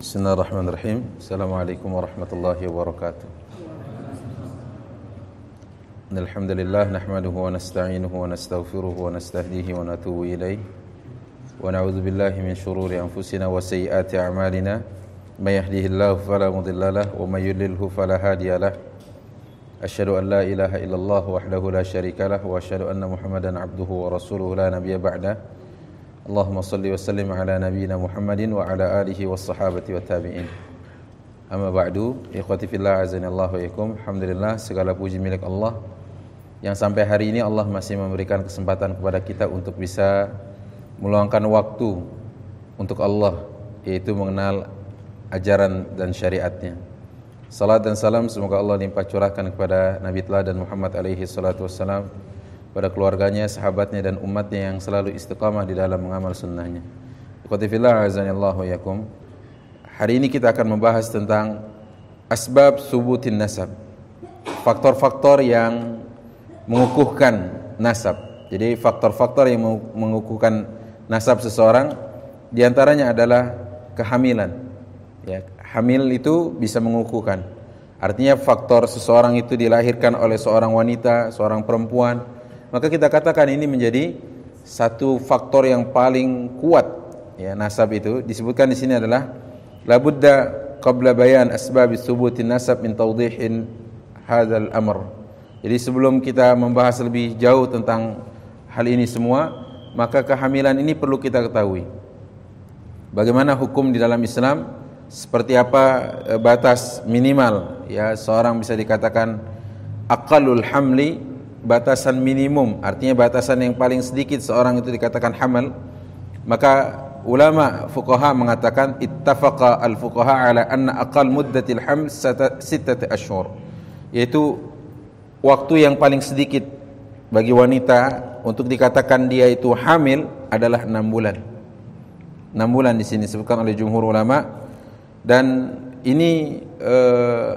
بسم الله الرحمن الرحيم السلام عليكم ورحمة الله وبركاته إن الحمد لله نحمده ونستعينه ونستغفره ونستهديه ونتوب إليه ونعوذ بالله من شرور أنفسنا وسيئات أعمالنا من يهده الله فلا مضل له ومن يضلله فلا هادي له أشهد أن لا إله إلا الله وحده لا شريك له وأشهد أن محمدا عبده ورسوله لا نبي بعده Allahumma salli wa sallim ala nabiyyina Muhammadin wa ala alihi wa wassahabati wa tabi'in. Amma ba'du, ikhwati fillah azanillahu yakum. Alhamdulillah segala puji milik Allah yang sampai hari ini Allah masih memberikan kesempatan kepada kita untuk bisa meluangkan waktu untuk Allah yaitu mengenal ajaran dan syariatnya. Salat dan salam semoga Allah limpah curahkan kepada Nabi telah dan Muhammad alaihi salatu wassalam pada keluarganya, sahabatnya dan umatnya yang selalu istiqamah di dalam mengamal sunnahnya. Ikhwati fillah azani Allah wa ikum. Hari ini kita akan membahas tentang asbab subutin nasab. Faktor-faktor yang mengukuhkan nasab. Jadi faktor-faktor yang mengukuhkan nasab seseorang di antaranya adalah kehamilan. Ya, hamil itu bisa mengukuhkan. Artinya faktor seseorang itu dilahirkan oleh seorang wanita, seorang perempuan, maka kita katakan ini menjadi satu faktor yang paling kuat ya nasab itu disebutkan di sini adalah labudda qabla bayan asbab thubutin nasab min tawdihin hadzal amr. Jadi sebelum kita membahas lebih jauh tentang hal ini semua, maka kehamilan ini perlu kita ketahui. Bagaimana hukum di dalam Islam? Seperti apa batas minimal ya seorang bisa dikatakan aqallul hamli batasan minimum artinya batasan yang paling sedikit seorang itu dikatakan hamal maka ulama fuqaha mengatakan ittafaqa al fuqaha ala anna aqal muddatil haml sittati ashhur. Yaitu waktu yang paling sedikit bagi wanita untuk dikatakan dia itu hamil adalah 6 bulan. 6 bulan di sini disebutkan oleh jumhur ulama. Dan ini eh,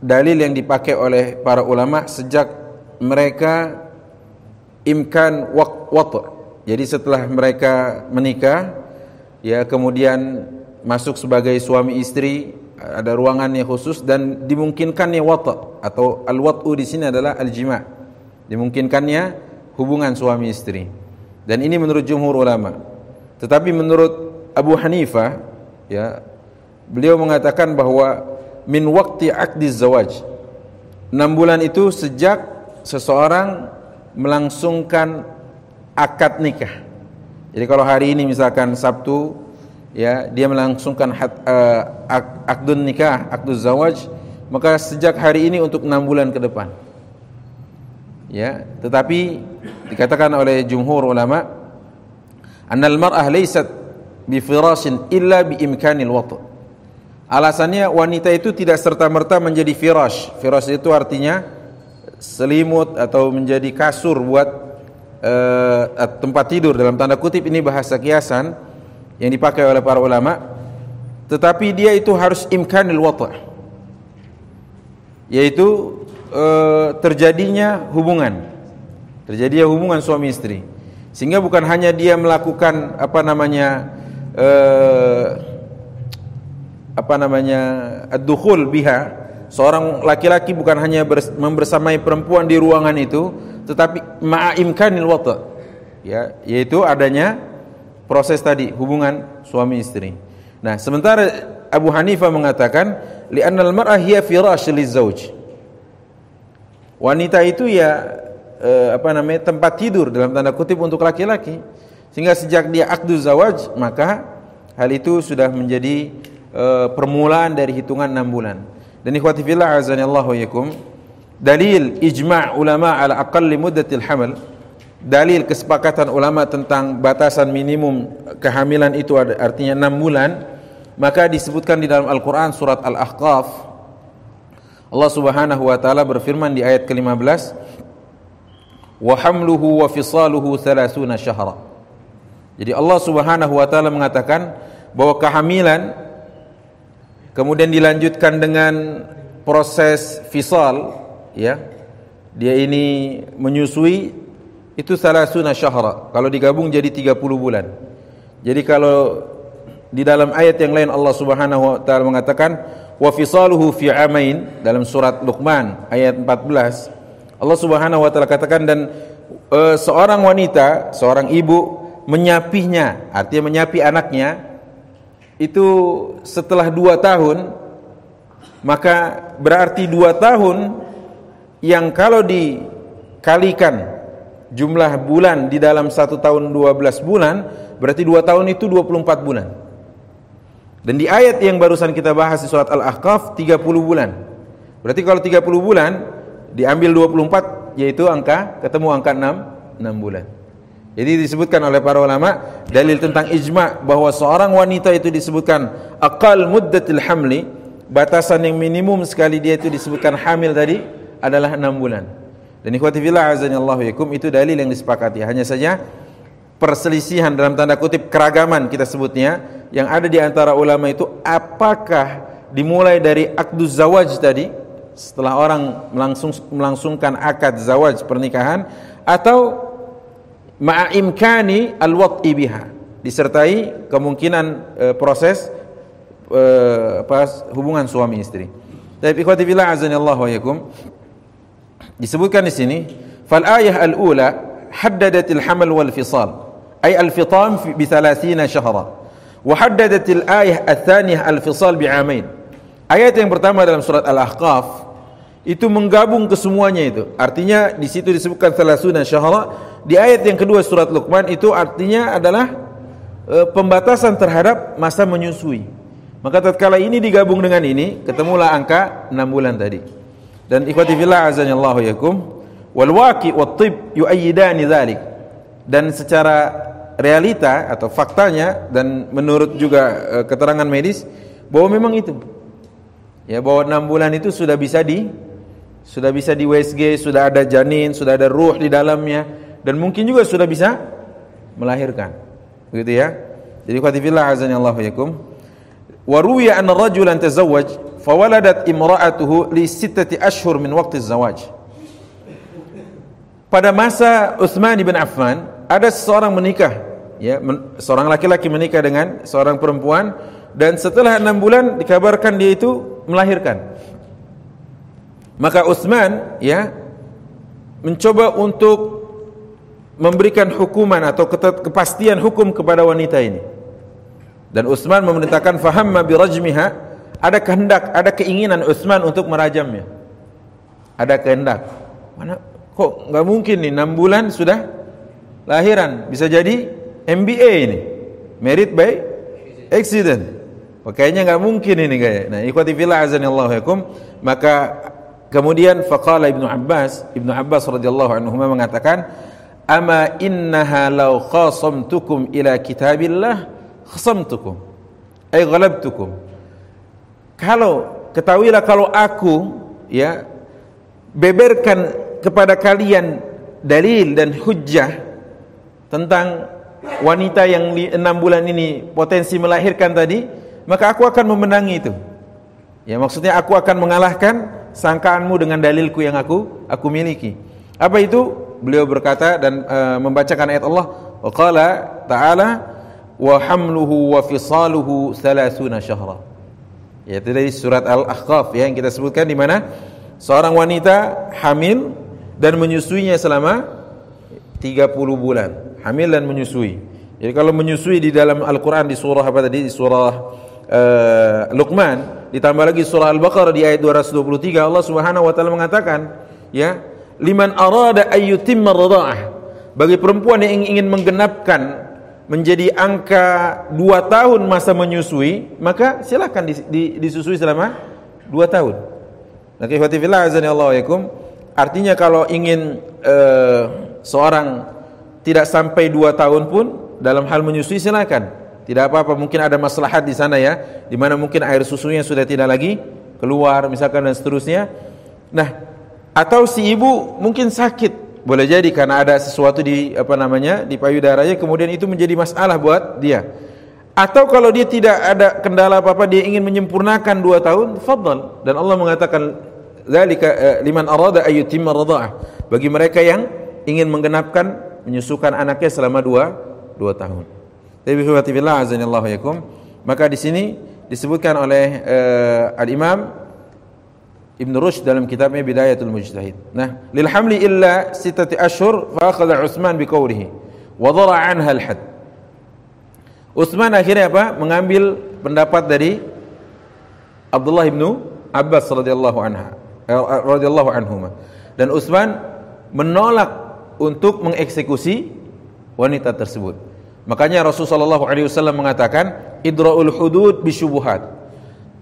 dalil yang dipakai oleh para ulama sejak mereka imkan waqt jadi setelah mereka menikah ya kemudian masuk sebagai suami istri ada ruangannya khusus dan dimungkinkannya wata atau al-wat'u di sini adalah al-jima. Dimungkinkannya hubungan suami istri. Dan ini menurut jumhur ulama. Tetapi menurut Abu Hanifah ya beliau mengatakan bahwa min waqti aqdi zawaj. 6 bulan itu sejak seseorang melangsungkan akad nikah. Jadi kalau hari ini misalkan Sabtu ya dia melangsungkan uh, akdun nikah, akdun zawaj, maka sejak hari ini untuk enam bulan ke depan. Ya, tetapi dikatakan oleh jumhur ulama annal mar'ah laysat bi illa bi imkanil. Alasannya wanita itu tidak serta-merta menjadi firash. Firash itu artinya selimut atau menjadi kasur buat uh, tempat tidur. Dalam tanda kutip ini bahasa kiasan yang dipakai oleh para ulama. Tetapi dia itu harus imkanil wata' yaitu e, terjadinya hubungan. Terjadinya hubungan suami istri. Sehingga bukan hanya dia melakukan apa namanya e, apa namanya ad-dukhul biha seorang laki-laki bukan hanya membersamai perempuan di ruangan itu tetapi ma'imkanil wata ya yaitu adanya proses tadi hubungan suami istri. Nah, sementara Abu Hanifah mengatakan li'annal mar'ah hiya firash lizauj. Wanita itu ya eh, apa namanya tempat tidur dalam tanda kutip untuk laki-laki. Sehingga sejak dia akdu zawaj maka hal itu sudah menjadi eh, permulaan dari hitungan 6 bulan. Dan ikhwati fillah azanillahu yakum dalil ijma' ulama ala aqalli muddatil hamal dalil kesepakatan ulama tentang batasan minimum kehamilan itu artinya 6 bulan maka disebutkan di dalam Al-Qur'an surat Al-Ahqaf. Allah Subhanahu wa taala berfirman di ayat ke-15 wa hamluhu wa fisaluhu 30 syahra. Jadi Allah Subhanahu wa taala mengatakan bahwa kehamilan kemudian dilanjutkan dengan proses fisal ya dia ini menyusui itu salasuna syahra. Kalau digabung jadi 30 bulan. Jadi kalau di dalam ayat yang lain Allah Subhanahu wa taala mengatakan wa fisaluhu fi amain dalam surat Luqman ayat 14 Allah Subhanahu wa taala katakan dan e, seorang wanita, seorang ibu menyapinya, artinya menyapi anaknya itu setelah dua tahun maka berarti dua tahun yang kalau dikalikan jumlah bulan di dalam satu tahun 12 bulan berarti dua tahun itu 24 bulan dan di ayat yang barusan kita bahas di surat Al-Ahqaf 30 bulan. Berarti kalau 30 bulan diambil 24 yaitu angka ketemu angka 6 6 bulan. Jadi disebutkan oleh para ulama dalil tentang ijma bahwa seorang wanita itu disebutkan aqal muddatil hamli, batasan yang minimum sekali dia itu disebutkan hamil tadi adalah 6 bulan. Dan ikhwati fillah azanillahu yakum itu dalil yang disepakati. Hanya saja perselisihan dalam tanda kutip keragaman kita sebutnya yang ada di antara ulama itu apakah dimulai dari akduz zawaj tadi setelah orang melangsung, melangsungkan akad zawaj pernikahan atau ma'a imkani al-wad'i biha disertai kemungkinan e, proses e, pas hubungan suami istri. Tapi ikhwati fillah azanillahu wa yakum disebutkan di sini fal ayah al-ula haddadat al-hamal wal fisal ay al-fitam bi 30 syahra wa haddadat al-ayah al-thaniyah al-fisal bi 'amain. Ayat yang pertama dalam surat Al-Ahqaf itu menggabung kesemuanya itu. Artinya di situ disebutkan 30 syahra di ayat yang kedua surat Luqman itu artinya adalah e, pembatasan terhadap masa menyusui. Maka tatkala ini digabung dengan ini ketemulah angka 6 bulan tadi. Dan ikhwati fillah azanillahu yakum wal waqi wat tib yuayyidani dzalik dan secara realita atau faktanya dan menurut juga e, keterangan medis bahwa memang itu. Ya bahwa enam bulan itu sudah bisa di sudah bisa di WSG sudah ada janin sudah ada ruh di dalamnya dan mungkin juga sudah bisa melahirkan. Begitu ya. Jadi khatifillah azan Allah yakum wa ruwiya anna rajulan tazawwaj fawaladat imra'atuhu li sittati ashhur min waqti zawaj. Pada masa Utsman bin Affan ada seorang menikah ya seorang laki-laki menikah dengan seorang perempuan dan setelah enam bulan dikabarkan dia itu melahirkan. Maka Utsman ya mencoba untuk memberikan hukuman atau kepastian hukum kepada wanita ini. Dan Utsman memerintahkan fahamma birajmiha ada kehendak ada keinginan Utsman untuk merajamnya. Ada kehendak. Mana kok nggak mungkin nih enam bulan sudah lahiran bisa jadi MBA ini merit by accident. Kayaknya nggak mungkin ini kayak. Nah ikhwati fillah azanillahu yakum maka kemudian faqala Ibnu Abbas Ibnu Abbas radhiyallahu anhu mengatakan ama innaha law khasamtukum ila kitabillah khasamtukum ay ghalabtukum kalau ketahuilah kalau aku ya beberkan kepada kalian dalil dan hujjah tentang wanita yang enam bulan ini potensi melahirkan tadi, maka aku akan memenangi itu. Ya maksudnya aku akan mengalahkan sangkaanmu dengan dalilku yang aku aku miliki. Apa itu? Beliau berkata dan uh, membacakan ayat Allah, qala ta'ala wa hamluhu wa fisaluhu 30 syahra. Yaitu dari surat Al-Ahqaf ya, yang kita sebutkan di mana seorang wanita hamil dan menyusuinya selama 30 bulan hamil dan menyusui. Jadi kalau menyusui di dalam Al-Qur'an di surah apa tadi? Di surah uh, Luqman, ditambah lagi surah Al-Baqarah di ayat 223 Allah Subhanahu wa taala mengatakan, ya, liman arada ayyutimma radha'ah. Bagi perempuan yang ingin menggenapkan menjadi angka dua tahun masa menyusui, maka silakan disusui selama dua tahun. Nah, fillah azani Allah Artinya kalau ingin uh, seorang tidak sampai dua tahun pun dalam hal menyusui silakan. Tidak apa-apa, mungkin ada maslahat di sana ya, di mana mungkin air susunya sudah tidak lagi keluar misalkan dan seterusnya. Nah, atau si ibu mungkin sakit, boleh jadi karena ada sesuatu di apa namanya di payudaranya kemudian itu menjadi masalah buat dia. Atau kalau dia tidak ada kendala apa-apa dia ingin menyempurnakan dua tahun, fadl. Dan Allah mengatakan zalika eh, liman arada ayyutimma radha'ah. Bagi mereka yang ingin menggenapkan menyusukan anaknya selama dua dua tahun. Tapi fillah azanillahu Maka di sini disebutkan oleh uh, Al-Imam Ibn Rushd dalam kitabnya Bidayatul Mujtahid. Nah, lil hamli illa sitati ashhur fa akhadha Utsman bi qawlihi wa dhara anha al-had. Utsman akhirnya apa? Mengambil pendapat dari Abdullah bin Abbas radhiyallahu anha eh, radhiyallahu anhuma. Dan Utsman menolak untuk mengeksekusi wanita tersebut. Makanya Rasulullah SAW mengatakan idraul hudud bisyubuhat.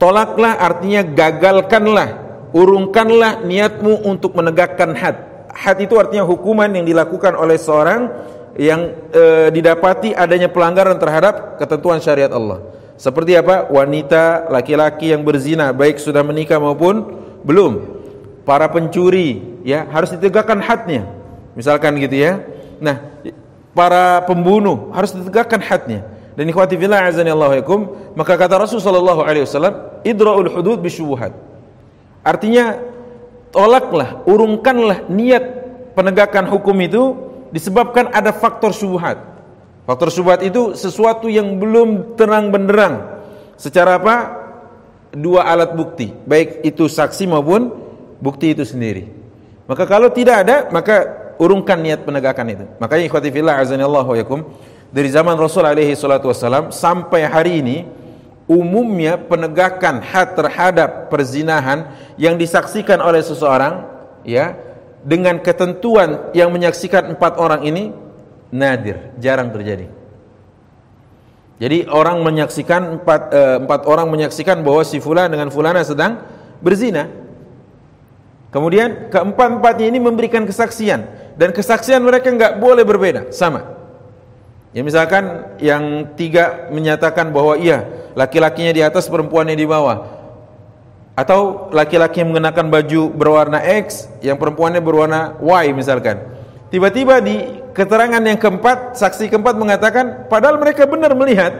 Tolaklah artinya gagalkanlah urungkanlah niatmu untuk menegakkan had. Had itu artinya hukuman yang dilakukan oleh seorang yang e, didapati adanya pelanggaran terhadap ketentuan syariat Allah. Seperti apa? Wanita, laki-laki yang berzina baik sudah menikah maupun belum. Para pencuri ya harus ditegakkan hadnya. Misalkan gitu ya. Nah, para pembunuh harus ditegakkan hadnya. Dan ikhwati fillah azani Allah maka kata Rasulullah sallallahu alaihi wasallam, idra'ul hudud bisyubuhat. Artinya tolaklah, urungkanlah niat penegakan hukum itu disebabkan ada faktor syubhat. Faktor syubhat itu sesuatu yang belum terang benderang. Secara apa? Dua alat bukti, baik itu saksi maupun bukti itu sendiri. Maka kalau tidak ada, maka urungkan niat penegakan itu. Makanya ikhwati fillah azanillahu yakum dari zaman Rasul alaihi salatu wasallam sampai hari ini umumnya penegakan had terhadap perzinahan yang disaksikan oleh seseorang ya dengan ketentuan yang menyaksikan empat orang ini nadir jarang terjadi. Jadi orang menyaksikan empat, e, empat orang menyaksikan bahwa si fulan dengan fulana sedang berzina. Kemudian keempat empatnya ini memberikan kesaksian dan kesaksian mereka nggak boleh berbeda sama Ya misalkan yang tiga menyatakan bahwa iya laki-lakinya di atas perempuannya di bawah. Atau laki-laki yang mengenakan baju berwarna X yang perempuannya berwarna Y misalkan. Tiba-tiba di keterangan yang keempat saksi keempat mengatakan padahal mereka benar melihat.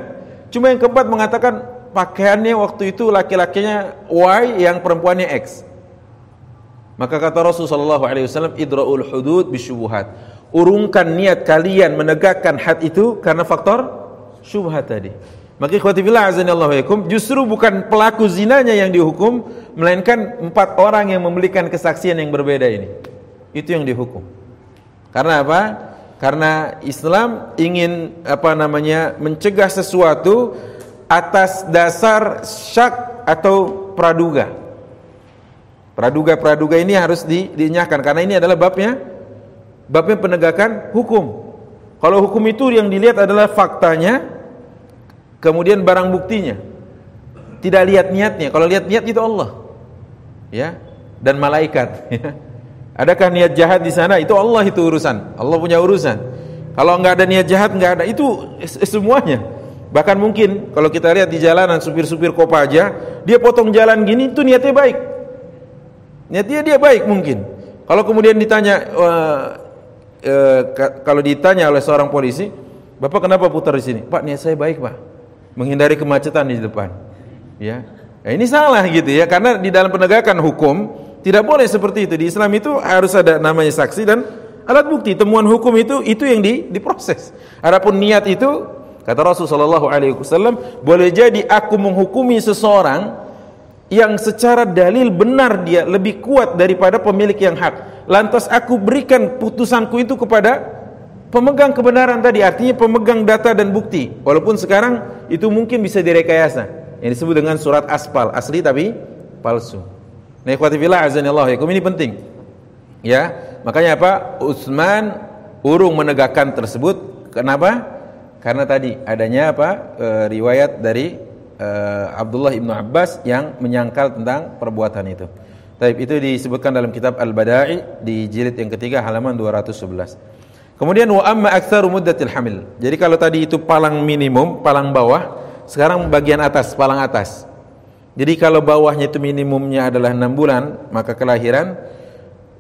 Cuma yang keempat mengatakan pakaiannya waktu itu laki-lakinya Y yang perempuannya X. Maka kata Rasulullah SAW idra'ul hudud bisyubuhat urungkan niat kalian menegakkan had itu karena faktor syubhat tadi. Maka ikhwati fillah azanillahu yakum justru bukan pelaku zinanya yang dihukum melainkan empat orang yang memberikan kesaksian yang berbeda ini. Itu yang dihukum. Karena apa? Karena Islam ingin apa namanya mencegah sesuatu atas dasar syak atau praduga. Praduga-praduga ini harus di, dinyahkan karena ini adalah babnya babnya penegakan hukum. Kalau hukum itu yang dilihat adalah faktanya, kemudian barang buktinya. Tidak lihat niatnya. Kalau lihat niat itu Allah. Ya, dan malaikat, ya. Adakah niat jahat di sana? Itu Allah itu urusan. Allah punya urusan. Kalau enggak ada niat jahat enggak ada. Itu semuanya. Bahkan mungkin kalau kita lihat di jalanan supir-supir kopaja, dia potong jalan gini itu niatnya baik. Niatnya dia baik mungkin. Kalau kemudian ditanya e, kalau ditanya oleh seorang polisi, Bapak kenapa putar di sini? Pak, niat saya baik, Pak. Menghindari kemacetan di depan. Ya. ya. ini salah gitu ya, karena di dalam penegakan hukum tidak boleh seperti itu. Di Islam itu harus ada namanya saksi dan alat bukti. Temuan hukum itu itu yang di, diproses. Adapun niat itu kata Rasulullah SAW, boleh jadi aku menghukumi seseorang yang secara dalil benar dia lebih kuat daripada pemilik yang hak. Lantas aku berikan putusanku itu kepada pemegang kebenaran tadi, artinya pemegang data dan bukti. Walaupun sekarang itu mungkin bisa direkayasa. Yang disebut dengan surat aspal, asli tapi palsu. Nah, ini penting. Ya, makanya apa? Utsman urung menegakkan tersebut. Kenapa? Karena tadi adanya apa? E, riwayat dari uh, Abdullah ibnu Abbas yang menyangkal tentang perbuatan itu. Taib itu disebutkan dalam kitab Al-Bada'i di jilid yang ketiga halaman 211. Kemudian wa amma aktsaru muddatil hamil. Jadi kalau tadi itu palang minimum, palang bawah, sekarang bagian atas, palang atas. Jadi kalau bawahnya itu minimumnya adalah 6 bulan, maka kelahiran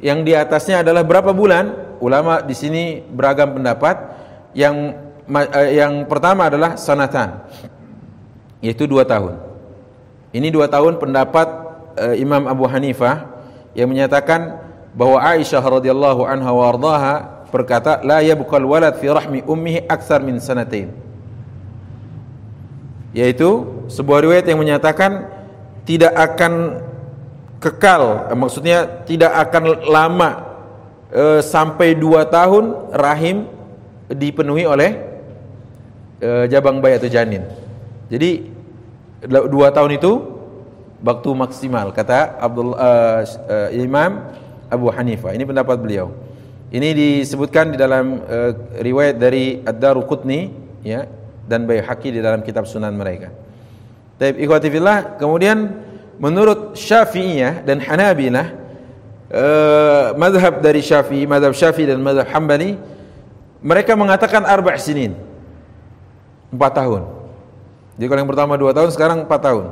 yang di atasnya adalah berapa bulan? Ulama di sini beragam pendapat. Yang eh, yang pertama adalah sanatan yaitu dua tahun. Ini dua tahun pendapat uh, Imam Abu Hanifah yang menyatakan bahwa Aisyah radhiyallahu anha wa ardaha berkata la yabqal walad fi rahmi ummihi akthar min sanatain. yaitu sebuah riwayat yang menyatakan tidak akan kekal eh, maksudnya tidak akan lama e, sampai dua tahun rahim dipenuhi oleh e, jabang bayi atau janin jadi dua tahun itu waktu maksimal kata Abdul uh, uh, Imam Abu Hanifah ini pendapat beliau ini disebutkan di dalam uh, riwayat dari Ad-Daruqutni ya dan Baihaqi di dalam kitab Sunan mereka. Taib ikhwati fillah, kemudian menurut Syafi'iyah dan Hanabilah uh, mazhab dari Syafi'i, mazhab Syafi'i dan mazhab Hambali mereka mengatakan arba' sinin. 4 tahun. Jadi kalau yang pertama 2 tahun, sekarang 4 tahun.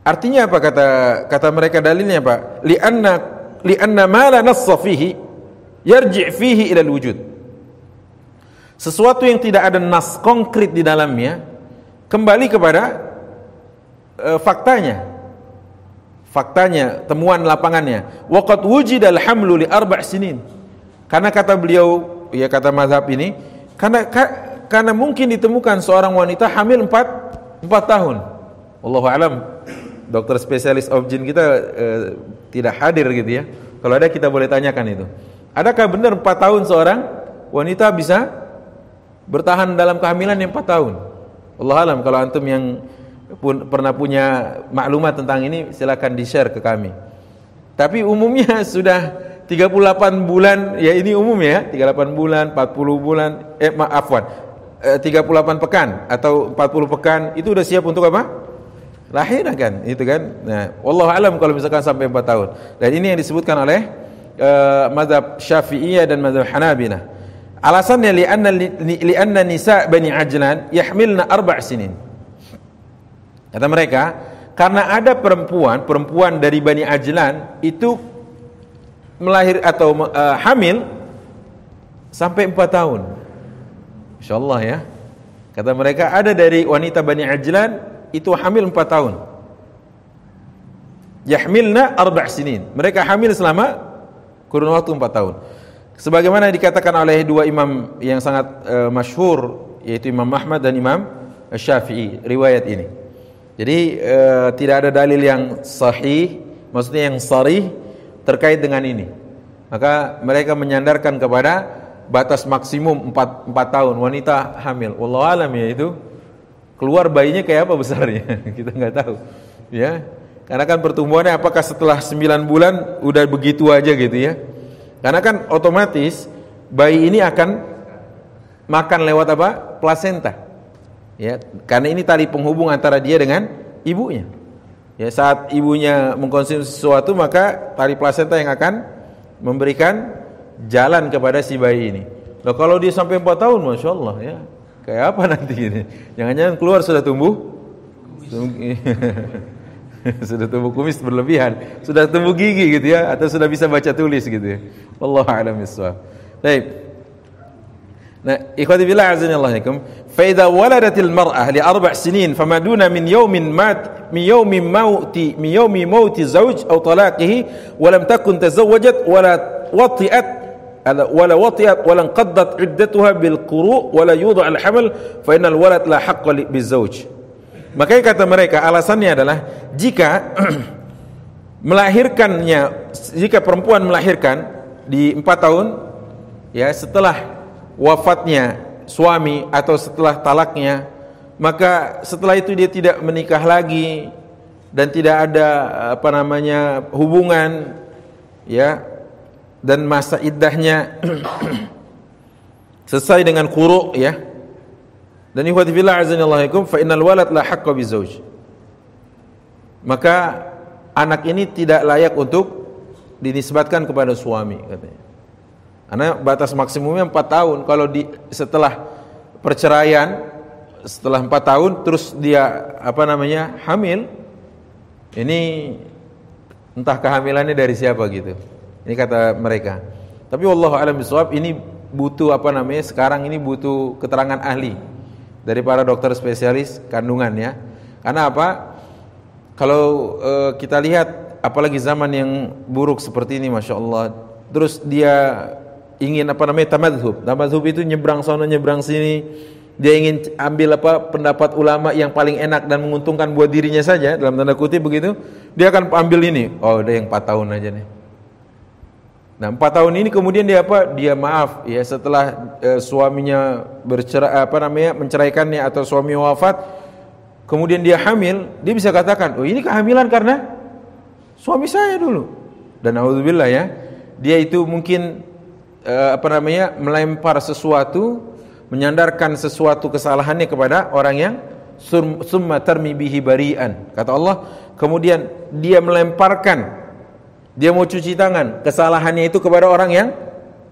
Artinya apa kata kata mereka dalilnya apa? Li'anna li'anna ma la nassa fihi yarji' fihi ila wujud. Sesuatu yang tidak ada nas konkret di dalamnya kembali kepada uh, faktanya faktanya temuan lapangannya waqad wujida al-hamlu li arba' sinin karena kata beliau ya kata mazhab ini karena ka, karena mungkin ditemukan seorang wanita hamil 4 4 tahun. Wallahu alam. Dokter spesialis objin kita uh, tidak hadir gitu ya. Kalau ada kita boleh tanyakan itu. Adakah benar 4 tahun seorang wanita bisa bertahan dalam kehamilan yang 4 tahun? Allah alam. Kalau antum yang pun pernah punya maklumat tentang ini silakan di-share ke kami. Tapi umumnya sudah 38 bulan ya ini umum ya, 38 bulan, 40 bulan eh maaf. Eh, 38 pekan atau 40 pekan itu sudah siap untuk apa? Lahir kan, itu kan. Nah, Allah alam kalau misalkan sampai 4 tahun. Dan ini yang disebutkan oleh uh, mazhab Syafi'iyah dan mazhab Hanabilah. Alasannya li'anna li'anna nisa Bani Ajlan yahmilna arba' sinin. Kata mereka, karena ada perempuan, perempuan dari Bani Ajlan itu melahir atau uh, hamil sampai 4 tahun. Insyaallah ya. Kata mereka ada dari wanita Bani Ajlan itu hamil 4 tahun. Yahmilna arba' sinin. Mereka hamil selama kurun waktu 4 tahun. Sebagaimana dikatakan oleh dua imam yang sangat uh, masyhur yaitu Imam Ahmad dan Imam Syafi'i riwayat ini. Jadi e, tidak ada dalil yang sahih, maksudnya yang sarih terkait dengan ini. Maka mereka menyandarkan kepada batas maksimum 4, 4 tahun wanita hamil. Wallahu alam ya itu keluar bayinya kayak apa besarnya kita nggak tahu. Ya. Karena kan pertumbuhannya apakah setelah 9 bulan udah begitu aja gitu ya. Karena kan otomatis bayi ini akan makan lewat apa? Plasenta ya karena ini tali penghubung antara dia dengan ibunya ya saat ibunya mengkonsumsi sesuatu maka tali plasenta yang akan memberikan jalan kepada si bayi ini. Loh, kalau dia sampai 4 tahun Masya Allah ya. Kayak apa nanti ini? Jangan-jangan keluar sudah tumbuh? Sudah tumbuh kumis berlebihan. Sudah tumbuh gigi gitu ya atau sudah bisa baca tulis gitu ya. Wallahu a'lam baik. Nah, ikhwati billah azza Allah yakum. Fa idza waladatil mar'ah li arba' sinin fama duna min yawmin mat min yawmin mauti min yawmi mauti zawj aw talaqihi wa lam takun tazawwajat wa la wati'at ولا وطئت ولا انقضت عدتها بالقروء ولا يوضع الحمل فإن الولد لا حق بالزوج makanya kata mereka alasannya adalah jika melahirkannya jika perempuan melahirkan di empat tahun ya setelah wafatnya suami atau setelah talaknya maka setelah itu dia tidak menikah lagi dan tidak ada apa namanya hubungan ya dan masa iddahnya selesai dengan quru ya dan ikhwati fillah azanillahu fa innal walad la haqqa bizauj maka anak ini tidak layak untuk dinisbatkan kepada suami katanya karena batas maksimumnya 4 tahun. Kalau di setelah perceraian setelah 4 tahun terus dia apa namanya? hamil ini entah kehamilannya dari siapa gitu. Ini kata mereka. Tapi wallahu alam bisawab ini butuh apa namanya? Sekarang ini butuh keterangan ahli dari para dokter spesialis kandungan ya. Karena apa? Kalau uh, kita lihat apalagi zaman yang buruk seperti ini Masya Allah Terus dia ingin apa namanya tamadhub. Tamadhub itu nyebrang sana nyebrang sini dia ingin ambil apa pendapat ulama yang paling enak dan menguntungkan buat dirinya saja dalam tanda kutip begitu, dia akan ambil ini. Oh, udah yang 4 tahun aja nih. Nah, 4 tahun ini kemudian dia apa? Dia maaf ya setelah e, suaminya bercerai apa namanya? menceraikannya atau suami wafat, kemudian dia hamil, dia bisa katakan, "Oh, ini kehamilan karena suami saya dulu." Dan alhamdulillah ya, dia itu mungkin e, apa namanya? melempar sesuatu menyandarkan sesuatu kesalahannya kepada orang yang summa tarmi bihi barian. Kata Allah, kemudian dia melemparkan dia mau cuci tangan, kesalahannya itu kepada orang yang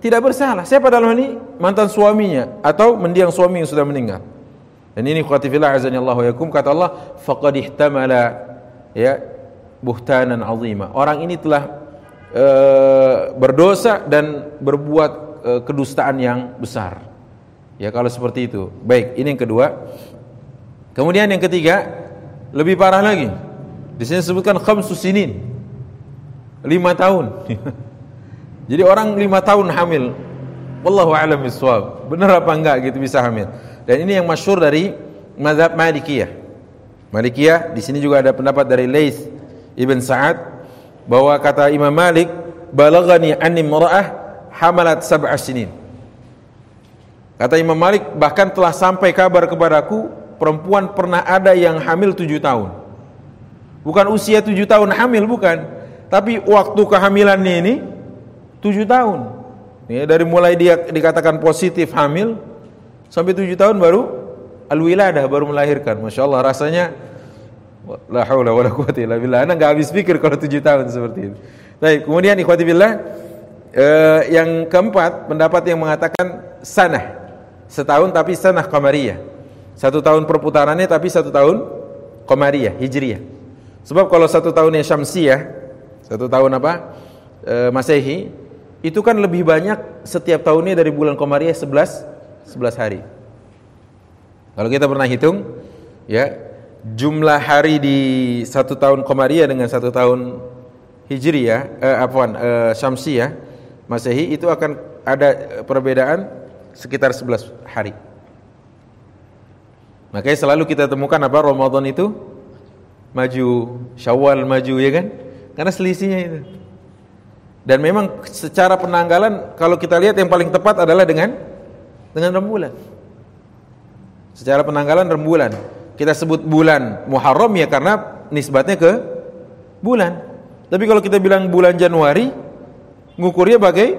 tidak bersalah. Siapa dalam ini? Mantan suaminya atau mendiang suami yang sudah meninggal. Dan ini khatifillah azanillahu yakum kata Allah, faqad ihtamala ya buhtanan azima. Orang ini telah uh, berdosa dan berbuat uh, kedustaan yang besar. Ya kalau seperti itu. Baik, ini yang kedua. Kemudian yang ketiga, lebih parah lagi. Di sini disebutkan khamsus sinin. Lima tahun. Jadi orang lima tahun hamil. Wallahu a'lam bishawab. Benar apa enggak gitu bisa hamil. Dan ini yang masyhur dari mazhab Malikiyah. Malikiyah di sini juga ada pendapat dari Laits Ibn Sa'ad bahwa kata Imam Malik, "Balagani anni imra'ah hamalat sab'a sinin." Kata Imam Malik, bahkan telah sampai kabar kepadaku perempuan pernah ada yang hamil tujuh tahun. Bukan usia tujuh tahun hamil, bukan. Tapi waktu kehamilannya ini tujuh tahun. Ya, dari mulai dia dikatakan positif hamil sampai tujuh tahun baru alwiladah baru melahirkan. Masya Allah rasanya la haula wala quwata illa billah. Anda nggak habis pikir kalau tujuh tahun seperti itu. Baik, kemudian ikhwati billah eh, yang keempat pendapat yang mengatakan sanah setahun tapi sanah qamariyah. Satu tahun perputarannya tapi satu tahun qamariyah, hijriyah. Sebab kalau satu tahunnya syamsiyah, satu tahun apa? E, Masehi, itu kan lebih banyak setiap tahunnya dari bulan qamariyah 11 11 hari. Kalau kita pernah hitung, ya jumlah hari di satu tahun qamariyah dengan satu tahun hijriyah, eh, apaan, eh, syamsiyah, Masehi itu akan ada perbedaan sekitar 11 hari. Makanya selalu kita temukan apa Ramadan itu maju, Syawal maju ya kan? Karena selisihnya itu. Dan memang secara penanggalan kalau kita lihat yang paling tepat adalah dengan dengan rembulan. Secara penanggalan rembulan. Kita sebut bulan Muharram ya karena nisbatnya ke bulan. Tapi kalau kita bilang bulan Januari, ngukurnya bagai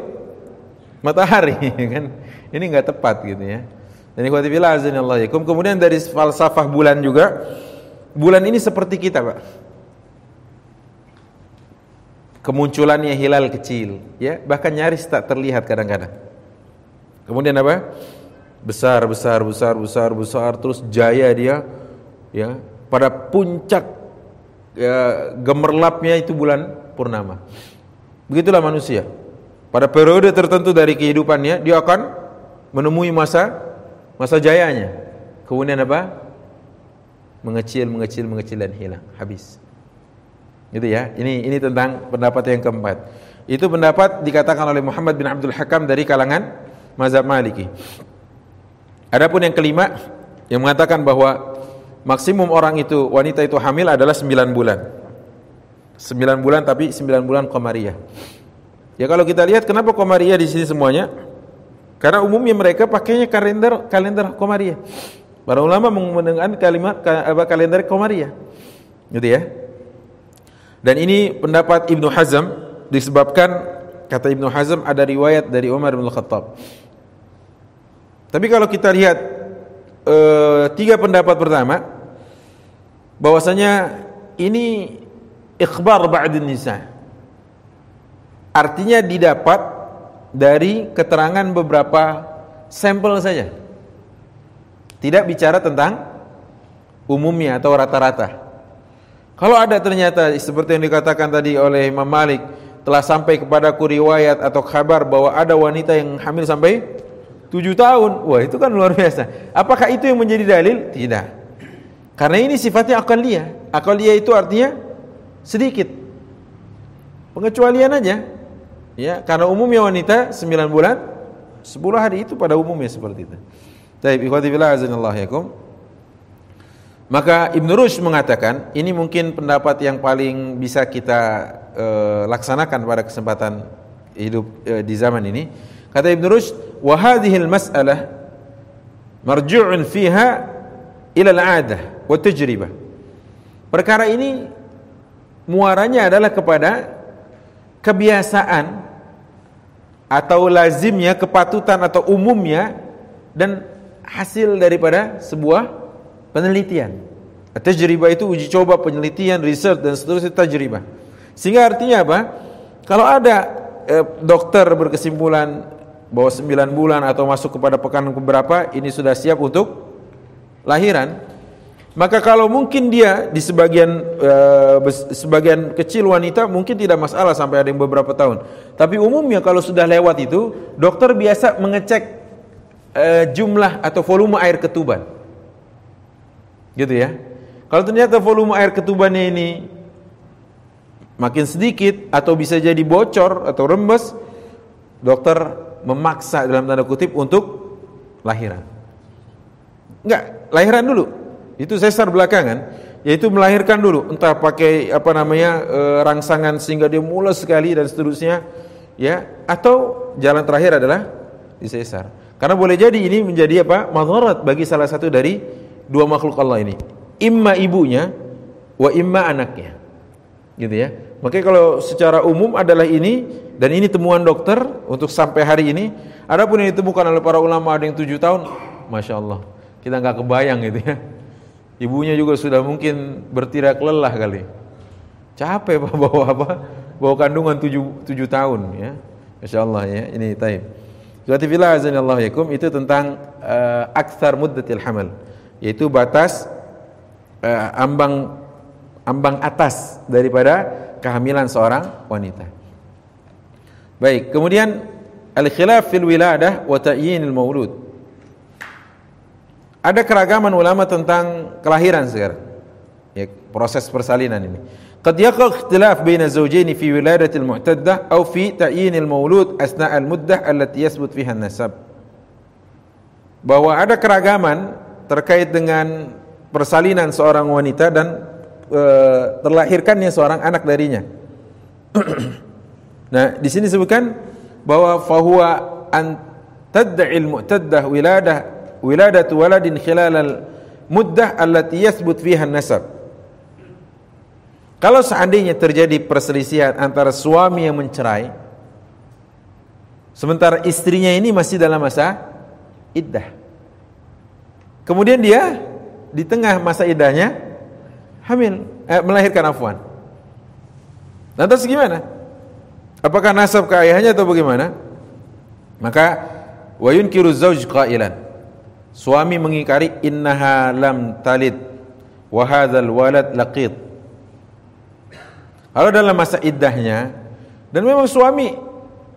matahari kan. Ini enggak tepat gitu ya. Dan ikhwati fillah azanillahu Kemudian dari falsafah bulan juga, bulan ini seperti kita, Pak. Kemunculannya hilal kecil, ya, bahkan nyaris tak terlihat kadang-kadang. Kemudian apa? Besar, besar, besar, besar, besar, terus jaya dia, ya, pada puncak ya, gemerlapnya itu bulan purnama. Begitulah manusia. Pada periode tertentu dari kehidupannya, dia akan menemui masa masa jayanya. Kemudian apa? Mengecil, mengecil, mengecil dan hilang, habis. Gitu ya. Ini ini tentang pendapat yang keempat. Itu pendapat dikatakan oleh Muhammad bin Abdul Hakam dari kalangan mazhab Maliki. Adapun yang kelima yang mengatakan bahwa maksimum orang itu wanita itu hamil adalah 9 bulan. 9 bulan tapi 9 bulan qamariyah. Ya kalau kita lihat kenapa qamariyah di sini semuanya? Karena umumnya mereka pakainya kalender kalender Komariah. Para ulama menggunakan kalimat apa kalender Komariah. Gitu ya. Dan ini pendapat Ibnu Hazm disebabkan kata Ibnu Hazm ada riwayat dari Umar bin Khattab. Tapi kalau kita lihat e, tiga pendapat pertama bahwasanya ini ikhbar ba'dun nisa. Artinya didapat dari keterangan beberapa sampel saja. Tidak bicara tentang umumnya atau rata-rata. Kalau ada ternyata seperti yang dikatakan tadi oleh Imam Malik telah sampai kepada riwayat atau kabar bahwa ada wanita yang hamil sampai tujuh tahun. Wah itu kan luar biasa. Apakah itu yang menjadi dalil? Tidak. Karena ini sifatnya akaliyah. Akaliyah itu artinya sedikit. Pengecualian aja. Ya, karena umumnya wanita 9 bulan 10 hari itu pada umumnya seperti itu. Taib ikhwati fillah azanillahu yakum. Maka Ibn Rushd mengatakan, ini mungkin pendapat yang paling bisa kita uh, laksanakan pada kesempatan hidup uh, di zaman ini. Kata Ibn Rushd, "Wa hadhihi al-mas'alah marju'un fiha ila al-'adah wa tajribah." Perkara ini muaranya adalah kepada kebiasaan atau lazimnya kepatutan atau umumnya dan hasil daripada sebuah penelitian. Tajribah itu uji coba, penelitian, research dan seterusnya tajribah. Sehingga artinya apa? Kalau ada eh, dokter berkesimpulan bahwa 9 bulan atau masuk kepada pekan keberapa ini sudah siap untuk lahiran, maka kalau mungkin dia di sebagian eh, sebagian kecil wanita mungkin tidak masalah sampai ada yang beberapa tahun. Tapi umumnya kalau sudah lewat itu, dokter biasa mengecek eh, jumlah atau volume air ketuban. Gitu ya. Kalau ternyata volume air ketubannya ini makin sedikit atau bisa jadi bocor atau rembes, dokter memaksa dalam tanda kutip untuk lahiran. Enggak, lahiran dulu. Itu sesar belakangan, yaitu melahirkan dulu, entah pakai apa namanya e, rangsangan sehingga dia mulus sekali dan seterusnya, ya, atau jalan terakhir adalah disesar. Karena boleh jadi ini menjadi apa? Madharat bagi salah satu dari dua makhluk Allah ini imma ibunya wa imma anaknya. Gitu ya. Makanya kalau secara umum adalah ini dan ini temuan dokter untuk sampai hari ini. Adapun yang ditemukan oleh para ulama ada yang tujuh tahun, masya Allah kita nggak kebayang gitu ya. Ibunya juga sudah mungkin bertirak lelah kali. Capek pak bawa apa? Bawa kandungan tujuh, tujuh tahun ya. Masya Allah ya. Ini taib. Allah yakum itu tentang uh, akthar muddatil hamal yaitu batas uh, ambang ambang atas daripada kehamilan seorang wanita. Baik, kemudian al-khilaf fil wiladah wa ta'yinil maulud. Ada keragaman ulama tentang kelahiran sekarang. Ya, proses persalinan ini. Qad yaqa ikhtilaf baina zawjaini fi wiladatil mu'taddah aw fi ta'yinil maulud asna' al-muddah allati yathbut fiha an-nasab. Bahwa ada keragaman terkait dengan persalinan seorang wanita dan e, terlahirkannya seorang anak darinya. nah, di sini disebutkan bahwa fahuwa an tad'il mu'taddah wiladah wiladatu waladin khilal al muddah allati yathbut fiha nasab. Kalau seandainya terjadi perselisihan antara suami yang mencerai sementara istrinya ini masih dalam masa iddah. Kemudian dia di tengah masa idahnya hamil, eh, melahirkan afwan. Lantas gimana? Apakah nasab ke ayahnya atau bagaimana? Maka wa yunkiru zauj qailan. Suami mengingkari innaha lam talid wa hadzal walad laqit. Kalau dalam masa iddahnya dan memang suami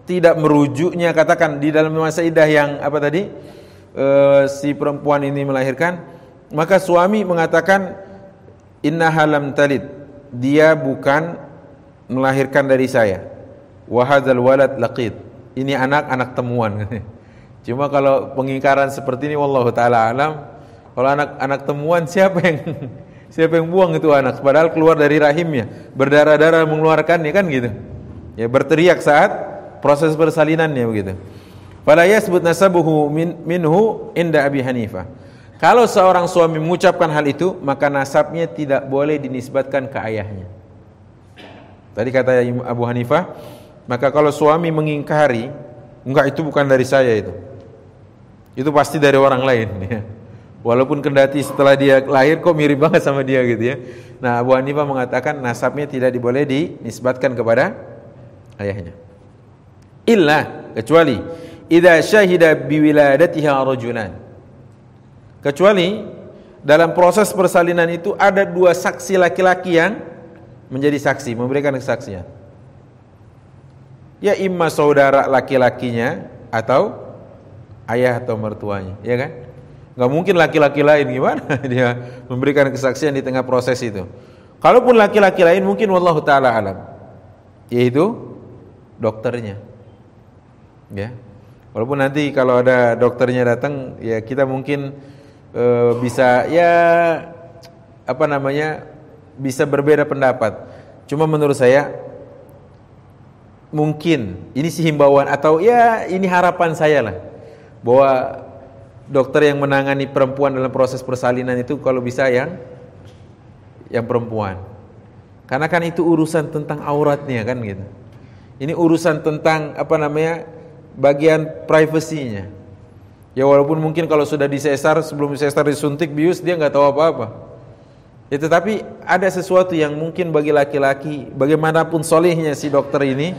tidak merujuknya katakan di dalam masa iddah yang apa tadi e, si perempuan ini melahirkan maka suami mengatakan inna halam talid. Dia bukan melahirkan dari saya. Wahadzal walad laqid ini anak anak temuan. Cuma kalau pengingkaran seperti ini wallahu taala alam. Kalau anak anak temuan siapa yang siapa yang buang itu anak? Padahal keluar dari rahimnya. Berdarah-darah mengeluarkannya kan gitu. Ya berteriak saat proses persalinannya begitu fala yasbut nasabuhu min, minhu inda abi hanifah kalau seorang suami mengucapkan hal itu, maka nasabnya tidak boleh dinisbatkan ke ayahnya. Tadi kata Abu Hanifah, maka kalau suami mengingkari, enggak itu bukan dari saya itu. Itu pasti dari orang lain ya. Walaupun kendati setelah dia lahir kok mirip banget sama dia gitu ya. Nah, Abu Hanifah mengatakan nasabnya tidak diboleh dinisbatkan kepada ayahnya. Illa kecuali idza syahida biwiladatiha rajulan Kecuali dalam proses persalinan itu ada dua saksi laki-laki yang menjadi saksi, memberikan kesaksian. Ya imma saudara laki-lakinya atau ayah atau mertuanya, ya kan? Gak mungkin laki-laki lain gimana dia memberikan kesaksian di tengah proses itu. Kalaupun laki-laki lain mungkin wallahu taala alam. Yaitu dokternya. Ya. Walaupun nanti kalau ada dokternya datang, ya kita mungkin e, bisa ya apa namanya bisa berbeda pendapat. Cuma menurut saya mungkin ini sih himbauan atau ya ini harapan saya lah bahwa dokter yang menangani perempuan dalam proses persalinan itu kalau bisa yang yang perempuan. Karena kan itu urusan tentang auratnya kan gitu. Ini urusan tentang apa namanya bagian privasinya. Ya walaupun mungkin kalau sudah disesar sebelum disesar disuntik bius dia nggak tahu apa-apa. Ya tetapi ada sesuatu yang mungkin bagi laki-laki bagaimanapun solehnya si dokter ini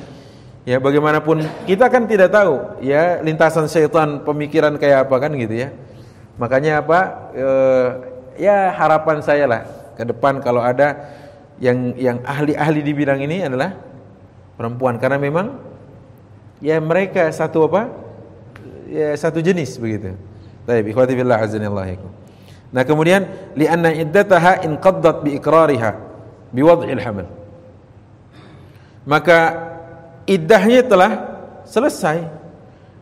ya bagaimanapun kita kan tidak tahu ya lintasan syaitan pemikiran kayak apa kan gitu ya. Makanya apa e, ya harapan saya lah ke depan kalau ada yang yang ahli-ahli di bidang ini adalah perempuan karena memang ya mereka satu apa? Ya satu jenis begitu. Baik, ikhwati fillah azanillahu Nah, kemudian li'anna iddataha in qaddat bi iqrariha bi wad'il hamil. Maka iddahnya telah selesai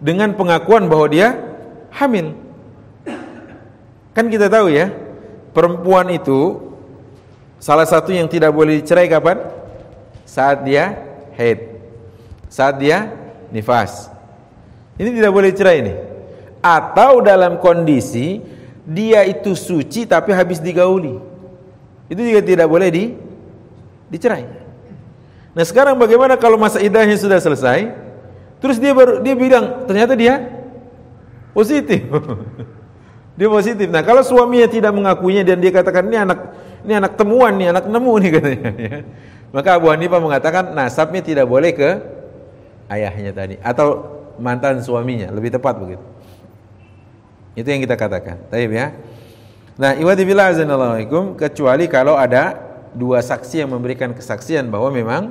dengan pengakuan bahwa dia hamil. Kan kita tahu ya, perempuan itu Salah satu yang tidak boleh dicerai kapan? Saat dia haid. Saat dia nifas. Ini tidak boleh cerai ini. Atau dalam kondisi dia itu suci tapi habis digauli. Itu juga tidak boleh di dicerai. Nah, sekarang bagaimana kalau masa idahnya sudah selesai? Terus dia baru dia bilang ternyata dia positif. dia positif. Nah, kalau suaminya tidak mengakuinya dan dia katakan ini anak ini anak temuan nih, anak nemu nih katanya. Ya. Maka Abu Hanifah mengatakan nasabnya tidak boleh ke ayahnya tadi atau mantan suaminya, lebih tepat begitu. Itu yang kita katakan. Taib ya. Nah, iwadi billah kecuali kalau ada dua saksi yang memberikan kesaksian bahwa memang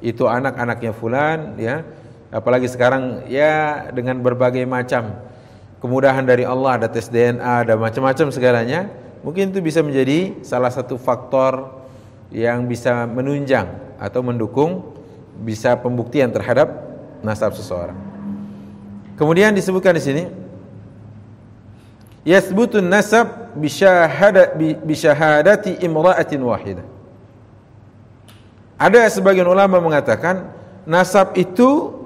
itu anak-anaknya fulan ya. Apalagi sekarang ya dengan berbagai macam kemudahan dari Allah ada tes DNA, ada macam-macam segalanya Mungkin itu bisa menjadi salah satu faktor yang bisa menunjang atau mendukung bisa pembuktian terhadap nasab seseorang. Kemudian disebutkan di sini yasbutun nasab bisyahadati imra'atin wahidah. Ada sebagian ulama mengatakan nasab itu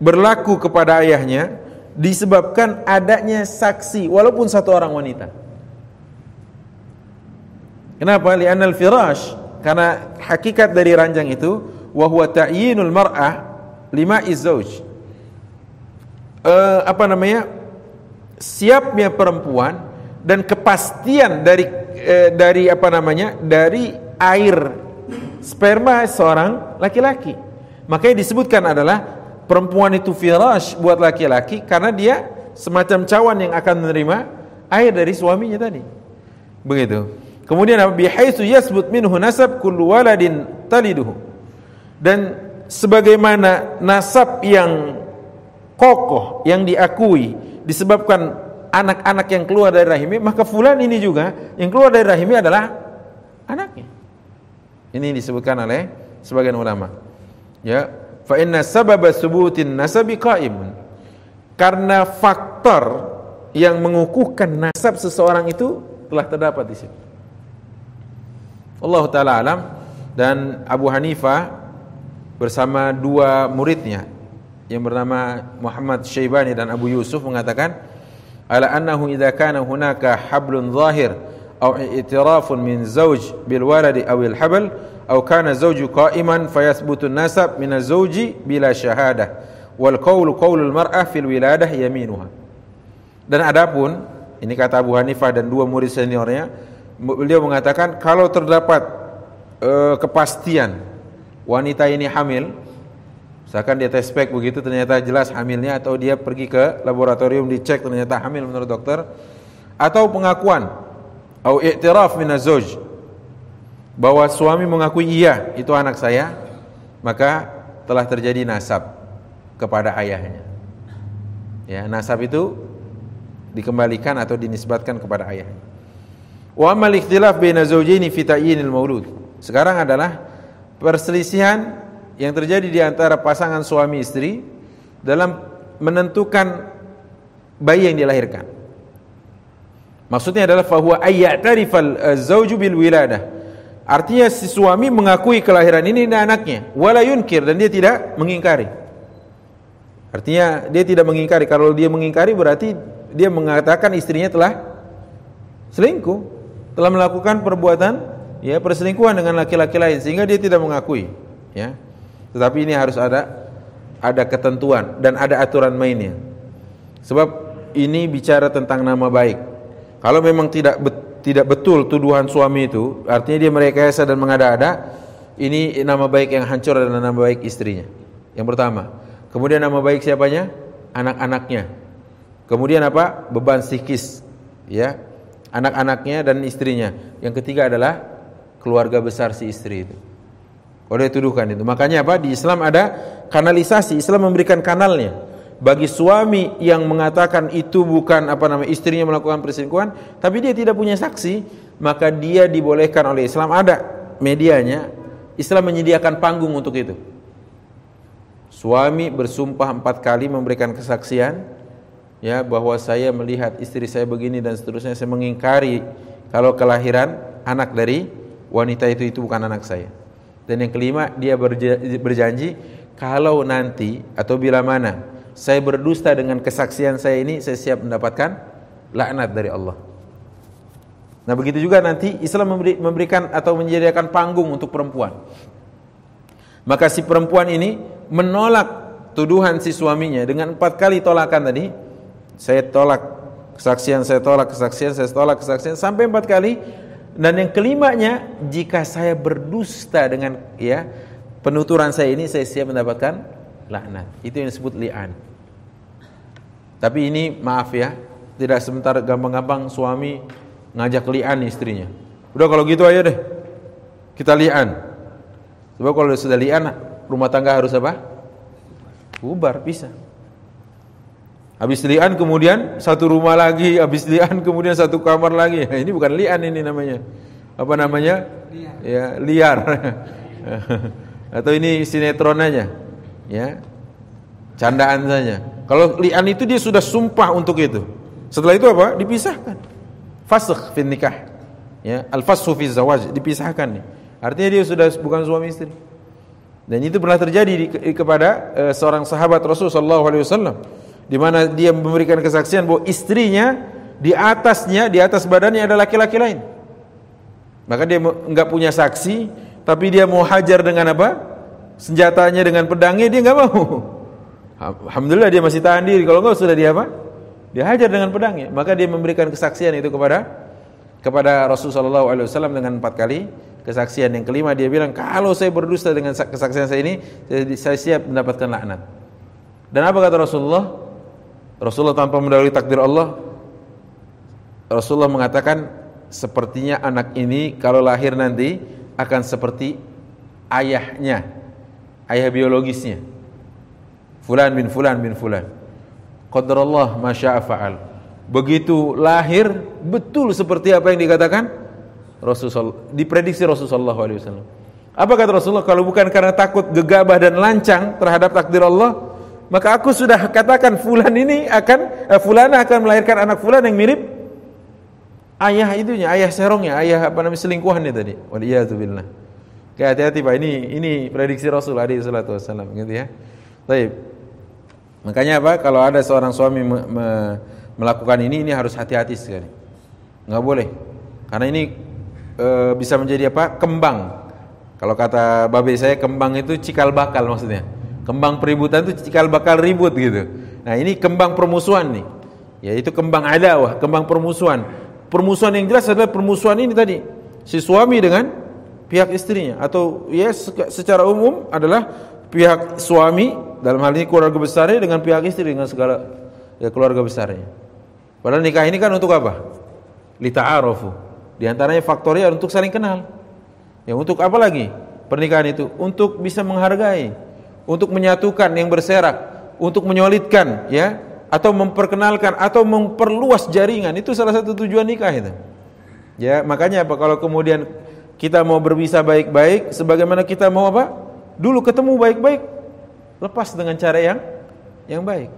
berlaku kepada ayahnya disebabkan adanya saksi walaupun satu orang wanita. Kenapa? Li'anal firash karena hakikat dari ranjang itu wa huwa ta'yinul mar'ah lima izzauj. Uh, apa namanya? Siapnya perempuan dan kepastian dari uh, dari apa namanya? dari air sperma seorang laki-laki. Makanya disebutkan adalah perempuan itu firash buat laki-laki karena dia semacam cawan yang akan menerima air dari suaminya tadi. Begitu. Kemudian bihaitsu yasbut minhu nasab kullu waladin taliduhu. Dan sebagaimana nasab yang kokoh yang diakui disebabkan anak-anak yang keluar dari rahimnya, maka fulan ini juga yang keluar dari rahimnya adalah anaknya. Ini disebutkan oleh sebagian ulama. Ya, fa inna sababa subutin nasabi qaimun. Karena faktor yang mengukuhkan nasab seseorang itu telah terdapat di situ. Allah taala alam dan Abu Hanifah bersama dua muridnya. Yang bernama Muhammad Syaibani dan Abu Yusuf mengatakan ala annahu idza kana hunaka hablun zahir aw i'tirafun min zawj bil waladi aw al habl aw kana zawju qa'iman fayathbutu nasab min az-zawji bila syahadah wal qawlu al mar'ah fil wiladah yaminuha. Dan adapun ini kata Abu Hanifah dan dua murid seniornya beliau mengatakan kalau terdapat uh, kepastian wanita ini hamil, misalkan dia tes spek begitu ternyata jelas hamilnya atau dia pergi ke laboratorium dicek ternyata hamil menurut dokter atau pengakuan atau i'tiraf min bahwa suami mengakui iya itu anak saya maka telah terjadi nasab kepada ayahnya ya nasab itu dikembalikan atau dinisbatkan kepada ayahnya Wa amal ikhtilaf baina zawjaini fi ta'yinil maulud. Sekarang adalah perselisihan yang terjadi di antara pasangan suami istri dalam menentukan bayi yang dilahirkan. Maksudnya adalah fahuwa ayya'tarifal zauju bil wiladah. Artinya si suami mengakui kelahiran ini dan anaknya, wala yunkir dan dia tidak mengingkari. Artinya dia tidak mengingkari. Kalau dia mengingkari berarti dia mengatakan istrinya telah selingkuh, telah melakukan perbuatan ya perselingkuhan dengan laki-laki lain sehingga dia tidak mengakui, ya. Tetapi ini harus ada ada ketentuan dan ada aturan mainnya. Sebab ini bicara tentang nama baik. Kalau memang tidak bet, tidak betul tuduhan suami itu, artinya dia merekayasa dan mengada-ada, ini nama baik yang hancur adalah nama baik istrinya. Yang pertama. Kemudian nama baik siapanya? Anak-anaknya. Kemudian apa? Beban psikis, ya. Anak-anaknya dan istrinya. Yang ketiga adalah keluarga besar si istri itu. Oleh tuduhkan itu. Makanya apa? Di Islam ada kanalisasi. Islam memberikan kanalnya bagi suami yang mengatakan itu bukan apa namanya istrinya melakukan perselingkuhan tapi dia tidak punya saksi maka dia dibolehkan oleh Islam ada medianya Islam menyediakan panggung untuk itu suami bersumpah empat kali memberikan kesaksian ya bahwa saya melihat istri saya begini dan seterusnya saya mengingkari kalau kelahiran anak dari wanita itu itu bukan anak saya dan yang kelima dia berjanji kalau nanti atau bila mana saya berdusta dengan kesaksian saya ini, saya siap mendapatkan laknat dari Allah. Nah begitu juga nanti Islam memberi, memberikan atau menyediakan panggung untuk perempuan. Maka si perempuan ini menolak tuduhan si suaminya dengan empat kali tolakan tadi. Saya tolak kesaksian, saya tolak kesaksian, saya tolak kesaksian sampai empat kali. Dan yang kelimanya, jika saya berdusta dengan ya penuturan saya ini, saya siap mendapatkan laknat. Itu yang disebut li'an. Tapi ini maaf ya, tidak sebentar gampang-gampang suami ngajak lian istrinya. Udah kalau gitu aja deh, kita lian. Sebab kalau sudah lian, rumah tangga harus apa? Bubar, bisa. Habis lian kemudian satu rumah lagi, habis lian kemudian satu kamar lagi. ini bukan lian ini namanya. Apa namanya? Liar. Ya, liar. Atau ini sinetron aja. Ya. Candaan saja. Kalau li'an itu dia sudah sumpah untuk itu. Setelah itu apa? Dipisahkan. Fasakh fin nikah. Ya, al-fashu fi zawaj, dipisahkan nih. Artinya dia sudah bukan suami istri. Dan itu pernah terjadi di, kepada uh, seorang sahabat Rasul sallallahu alaihi wasallam di mana dia memberikan kesaksian bahwa istrinya di atasnya, di atas badannya ada laki-laki lain. Maka dia enggak punya saksi, tapi dia mau hajar dengan apa? Senjatanya dengan pedangnya dia enggak mau. Alhamdulillah dia masih tahan diri. Kalau enggak sudah dia apa? Dia hajar dengan pedangnya. Maka dia memberikan kesaksian itu kepada kepada Rasulullah SAW dengan empat kali kesaksian. Yang kelima dia bilang kalau saya berdusta dengan kesaksian saya ini, saya, siap mendapatkan laknat. Dan apa kata Rasulullah? Rasulullah tanpa mendahului takdir Allah, Rasulullah mengatakan sepertinya anak ini kalau lahir nanti akan seperti ayahnya, ayah biologisnya fulan bin fulan bin fulan. Qadarullah masya'a fa'al. Begitu lahir betul seperti apa yang dikatakan Rasulullah diprediksi Rasulullah SAW. Apa kata Rasulullah? Kalau bukan karena takut gegabah dan lancang terhadap takdir Allah, maka aku sudah katakan fulan ini akan eh, fulana akan melahirkan anak fulan yang mirip ayah itunya, ayah serongnya, ayah apa namanya selingkuhannya tadi. Waliyatubillah. Hati-hati Pak, ini ini prediksi Rasul alaihi salatu wasallam gitu ya. Baik. Makanya apa? Kalau ada seorang suami me me melakukan ini, ini harus hati-hati sekali. Nggak boleh. Karena ini e, bisa menjadi apa? Kembang. Kalau kata babe saya, kembang itu cikal bakal maksudnya. Kembang peributan itu cikal bakal ribut gitu. Nah ini kembang permusuhan nih. Ya itu kembang adawah, kembang permusuhan. Permusuhan yang jelas adalah permusuhan ini tadi. Si suami dengan pihak istrinya. Atau ya secara umum adalah pihak suami dalam hal ini keluarga besarnya dengan pihak istri dengan segala ya keluarga besarnya. Padahal nikah ini kan untuk apa? Lita'arofu. Di antaranya faktornya untuk saling kenal. Ya untuk apa lagi? Pernikahan itu untuk bisa menghargai, untuk menyatukan yang berserak, untuk menyolidkan ya atau memperkenalkan atau memperluas jaringan. Itu salah satu tujuan nikah itu. Ya, makanya apa kalau kemudian kita mau berbisa baik-baik sebagaimana kita mau apa? Dulu ketemu baik-baik, lepas dengan cara yang yang baik.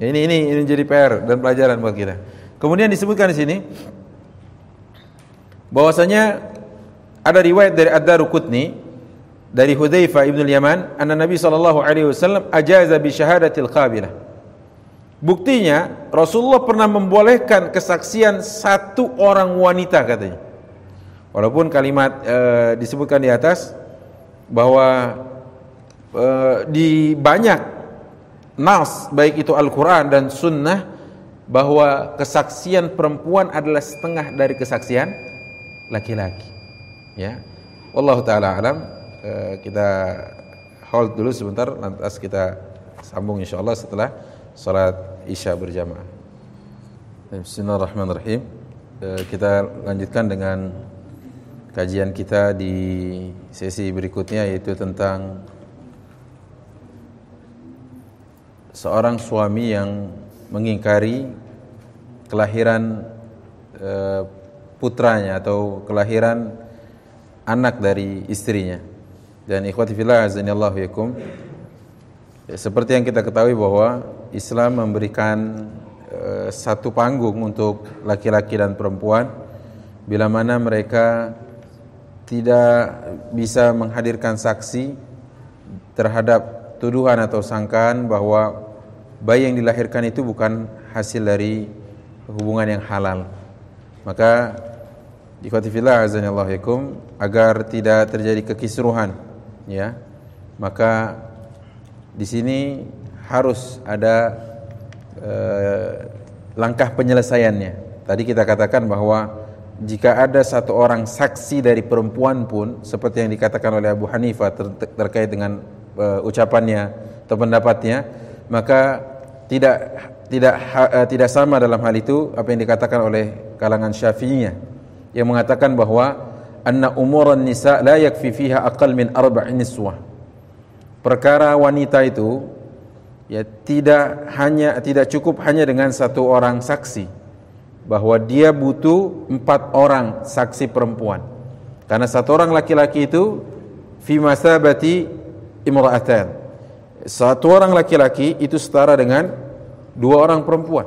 Ya, ini ini ini jadi PR dan pelajaran buat kita. Kemudian disebutkan di sini bahwasanya ada riwayat dari Ad-Daruqutni dari Hudzaifah ibn Yaman, anna Nabi sallallahu alaihi wasallam ajaza bi syahadatil qabilah. Buktinya Rasulullah pernah membolehkan kesaksian satu orang wanita katanya. Walaupun kalimat e, disebutkan di atas bahwa e, di banyak nas baik itu Al-Qur'an dan sunnah bahwa kesaksian perempuan adalah setengah dari kesaksian laki-laki. Ya. Wallahu taala alam uh, kita hold dulu sebentar lantas kita sambung insyaallah setelah salat Isya berjamaah. Bismillahirrahmanirrahim. Uh, kita lanjutkan dengan kajian kita di sesi berikutnya yaitu tentang seorang suami yang mengingkari kelahiran uh, putranya atau kelahiran anak dari istrinya. Dan ikhwati fillah azanillahu yakum. Ya, seperti yang kita ketahui bahwa Islam memberikan uh, satu panggung untuk laki-laki dan perempuan bila mana mereka tidak bisa menghadirkan saksi terhadap tuduhan atau sangkaan bahwa bayi yang dilahirkan itu bukan hasil dari hubungan yang halal. Maka Ikhwatifillah azanillahu yakum agar tidak terjadi kekisruhan ya. Maka di sini harus ada uh, langkah penyelesaiannya. Tadi kita katakan bahwa jika ada satu orang saksi dari perempuan pun seperti yang dikatakan oleh Abu Hanifah ter terkait dengan uh, ucapannya atau pendapatnya maka tidak tidak uh, tidak sama dalam hal itu apa yang dikatakan oleh kalangan Syafi'iyah yang mengatakan bahwa anna umuran nisa la yakfi fiha aqal min arba'in niswah. Perkara wanita itu ya tidak hanya tidak cukup hanya dengan satu orang saksi bahwa dia butuh empat orang saksi perempuan. Karena satu orang laki-laki itu fi masabati imra'atan. Satu orang laki-laki itu setara dengan dua orang perempuan.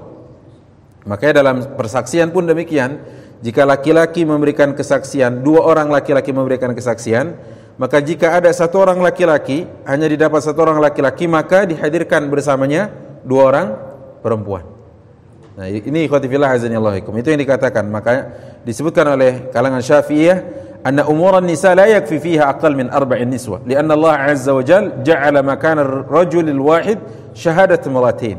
Makanya dalam persaksian pun demikian jika laki-laki memberikan kesaksian, dua orang laki-laki memberikan kesaksian, maka jika ada satu orang laki-laki, hanya didapat satu orang laki-laki, maka dihadirkan bersamanya dua orang perempuan. Nah, ini ikhwati fillah azanillahu Itu yang dikatakan. Maka disebutkan oleh kalangan Syafi'iyah, anna umuran nisa la yakfi fiha aqal min arba'in niswa, lianna Allah azza wa jal ja'ala makana rajulil wahid syahadat maratin.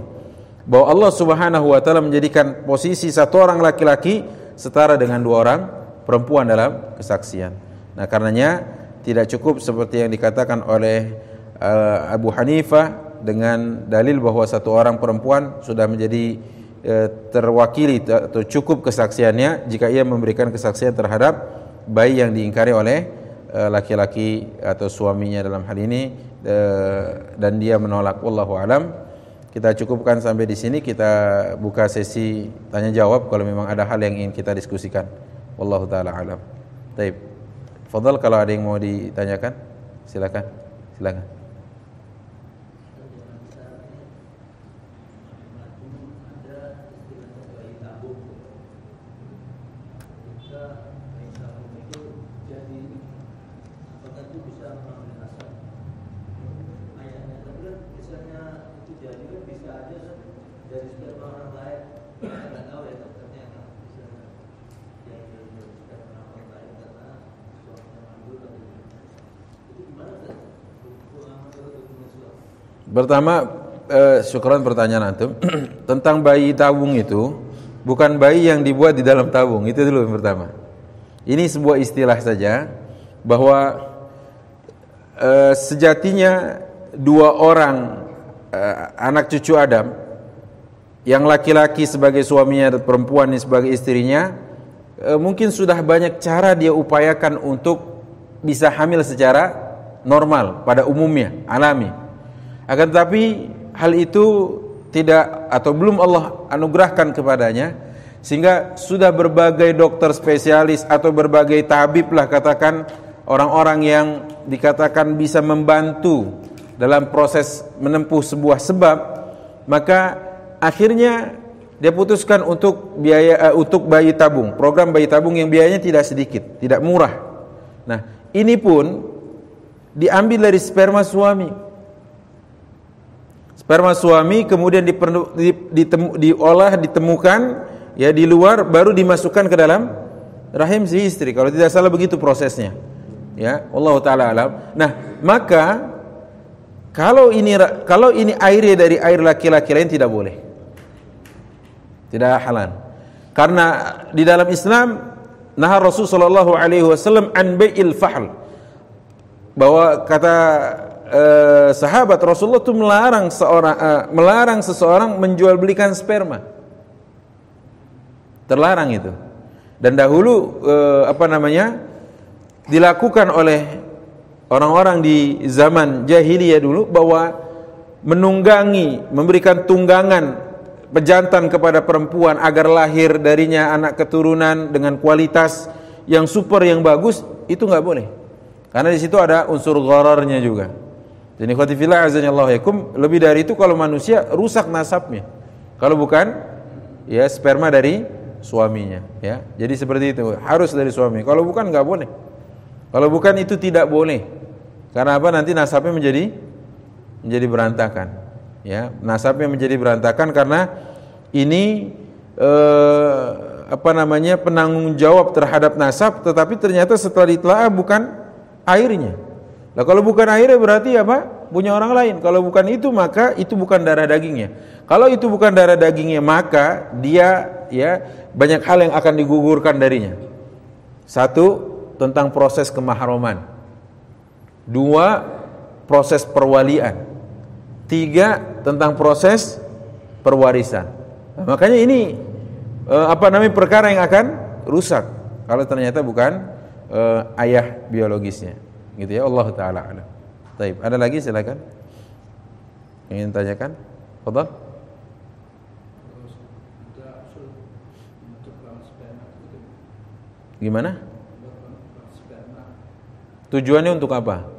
Bahwa Allah Subhanahu wa taala menjadikan posisi satu orang laki-laki setara dengan dua orang perempuan dalam kesaksian. Nah, karenanya tidak cukup seperti yang dikatakan oleh uh, Abu Hanifah dengan dalil bahwa satu orang perempuan sudah menjadi uh, terwakili atau cukup kesaksiannya jika ia memberikan kesaksian terhadap bayi yang diingkari oleh eh, laki-laki uh, atau suaminya dalam hal ini dan dia menolak wallahu alam kita cukupkan sampai di sini kita buka sesi tanya jawab kalau memang ada hal yang ingin kita diskusikan. Wallahu taala alam. Baik. Fadal kalau ada yang mau ditanyakan silakan. Silakan. Pertama, eh, syukuran pertanyaan antum. Tentang bayi tabung itu bukan bayi yang dibuat di dalam tabung itu dulu yang pertama. Ini sebuah istilah saja bahwa eh, sejatinya dua orang eh, anak cucu Adam yang laki-laki sebagai suaminya dan perempuan ini sebagai istrinya eh, mungkin sudah banyak cara dia upayakan untuk bisa hamil secara normal pada umumnya alami akan tetapi hal itu tidak atau belum Allah anugerahkan kepadanya sehingga sudah berbagai dokter spesialis atau berbagai tabib lah katakan orang-orang yang dikatakan bisa membantu dalam proses menempuh sebuah sebab maka akhirnya dia putuskan untuk biaya uh, untuk bayi tabung, program bayi tabung yang biayanya tidak sedikit, tidak murah. Nah, ini pun diambil dari sperma suami. Sperma suami kemudian diperlu, di, ditemu, diolah, ditemukan ya di luar baru dimasukkan ke dalam rahim si istri. Kalau tidak salah begitu prosesnya. Ya, Allah taala alam. Nah, maka kalau ini kalau ini airnya dari air laki-laki lain tidak boleh. Tidak halal. Karena di dalam Islam nah Rasul sallallahu alaihi fahl. Bahwa kata uh, sahabat Rasulullah itu melarang seorang uh, melarang seseorang menjual belikan sperma. Terlarang itu. Dan dahulu uh, apa namanya? dilakukan oleh orang-orang di zaman jahiliyah dulu bahwa menunggangi, memberikan tunggangan pejantan kepada perempuan agar lahir darinya anak keturunan dengan kualitas yang super yang bagus itu nggak boleh. Karena di situ ada unsur ghararnya juga. Jadi khotifillah azanillahu yakum lebih dari itu kalau manusia rusak nasabnya. Kalau bukan ya sperma dari suaminya ya. Jadi seperti itu harus dari suami. Kalau bukan nggak boleh. Kalau bukan itu tidak boleh. Karena apa? Nanti nasabnya menjadi menjadi berantakan. Ya, nasabnya menjadi berantakan karena ini eh, apa namanya penanggung jawab terhadap nasab, tetapi ternyata setelah ditelaah bukan airnya. Nah kalau bukan airnya berarti apa? Punya orang lain. Kalau bukan itu maka itu bukan darah dagingnya. Kalau itu bukan darah dagingnya maka dia ya banyak hal yang akan digugurkan darinya. Satu tentang proses kemahroman. Dua, proses perwalian. Tiga, tentang proses perwarisan. Nah, makanya ini eh, apa namanya perkara yang akan rusak kalau ternyata bukan eh, ayah biologisnya. Gitu ya Allah taala alam. Taib. Ada lagi silakan. Ingin tanyakan? Fadhal. Gimana? Tujuannya untuk apa?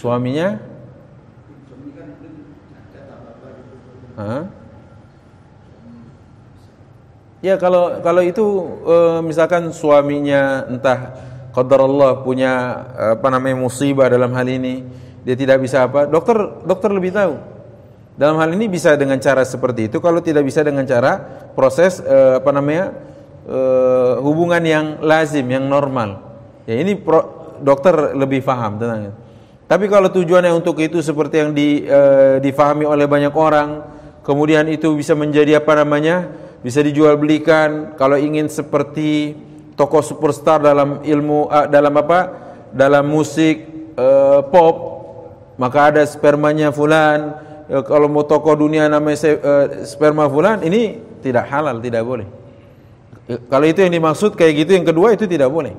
suaminya Ya kalau kalau itu e, misalkan suaminya entah qadar Allah punya apa namanya musibah dalam hal ini dia tidak bisa apa dokter dokter lebih tahu dalam hal ini bisa dengan cara seperti itu kalau tidak bisa dengan cara proses e, apa namanya e, hubungan yang lazim yang normal ya ini pro, dokter lebih paham tentang tapi kalau tujuannya untuk itu seperti yang di, e, difahami oleh banyak orang, kemudian itu bisa menjadi apa namanya? Bisa dijual belikan. Kalau ingin seperti tokoh superstar dalam ilmu uh, dalam apa? Dalam musik uh, pop, maka ada spermanya fulan. Uh, kalau mau tokoh dunia namanya uh, sperma fulan, ini tidak halal, tidak boleh. Kalau itu yang dimaksud kayak gitu, yang kedua itu tidak boleh.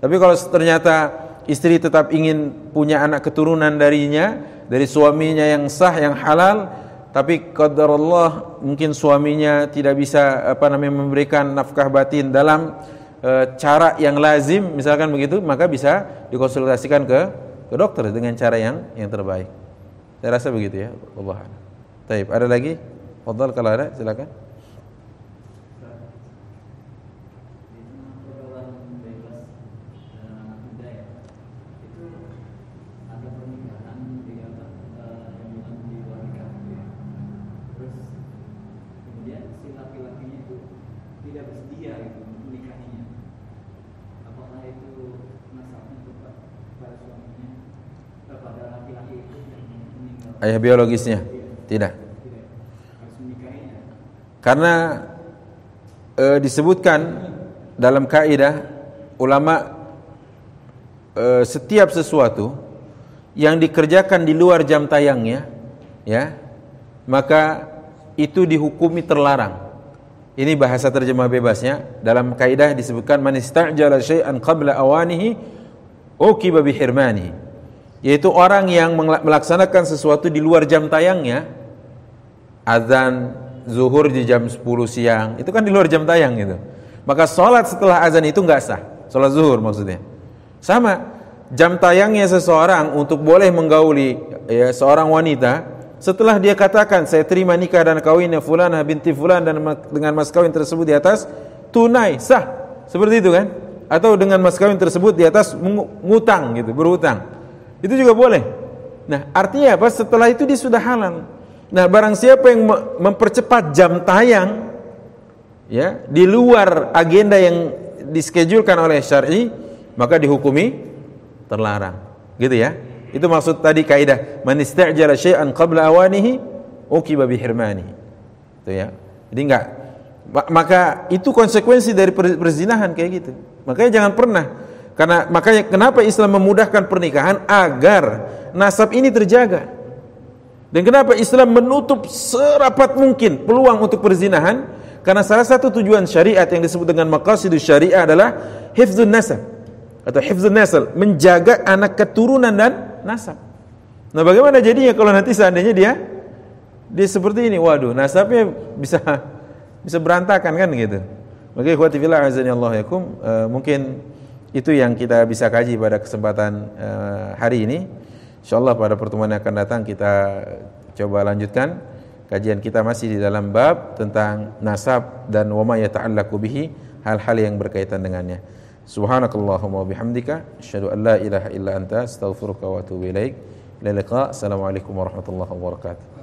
Tapi kalau ternyata istri tetap ingin punya anak keturunan darinya dari suaminya yang sah yang halal tapi qadar Allah mungkin suaminya tidak bisa apa namanya memberikan nafkah batin dalam e, cara yang lazim misalkan begitu maka bisa dikonsultasikan ke ke dokter dengan cara yang yang terbaik. Saya rasa begitu ya. Allah. Taib. Ada lagi? Fadal kalau ada silakan. Ayah biologisnya? Tidak. Karena e, disebutkan dalam kaidah ulama e, setiap sesuatu yang dikerjakan di luar jam tayangnya, ya, maka itu dihukumi terlarang. Ini bahasa terjemah bebasnya. Dalam kaidah disebutkan man istajala syai'an qabla awanihi uqiba bihirmanihi yaitu orang yang melaksanakan sesuatu di luar jam tayangnya. Azan zuhur di jam 10 siang. Itu kan di luar jam tayang gitu. Maka sholat setelah azan itu nggak sah. Sholat zuhur maksudnya. Sama, jam tayangnya seseorang untuk boleh menggauli ya, seorang wanita. Setelah dia katakan saya terima nikah dan kawinnya fulanah binti fulan dan dengan mas kawin tersebut di atas tunai. Sah. Seperti itu kan? Atau dengan mas kawin tersebut di atas ngutang gitu berhutang itu juga boleh. Nah artinya apa? Setelah itu dia sudah halal. Nah barang siapa yang mempercepat jam tayang ya di luar agenda yang diskejulkan oleh syar'i maka dihukumi terlarang. Gitu ya? Itu maksud tadi kaidah man istajala syai'an qabla awanihi uqiba bihirmani itu ya? Jadi enggak. Maka itu konsekuensi dari perzinahan kayak gitu. Makanya jangan pernah karena makanya kenapa Islam memudahkan pernikahan? Agar nasab ini terjaga. Dan kenapa Islam menutup serapat mungkin peluang untuk perzinahan? Karena salah satu tujuan syariat yang disebut dengan maqasidus syariah adalah hifzun nasab. Atau hifzun nasab, menjaga anak keturunan dan nasab. Nah, bagaimana jadinya kalau nanti seandainya dia dia seperti ini, waduh, nasabnya bisa bisa berantakan kan gitu. Maka ikhwati fillah Allah yakum, uh, mungkin itu yang kita bisa kaji pada kesempatan uh, hari ini. Insyaallah pada pertemuan yang akan datang kita coba lanjutkan. Kajian kita masih di dalam bab tentang nasab dan wama yata'allaqu bihi, hal-hal yang berkaitan dengannya. Subhanakallahumma wa bihamdika asyhadu an la ilaha illa anta astaghfiruka wa atubu ilaik. Assalamualaikum warahmatullahi wabarakatuh.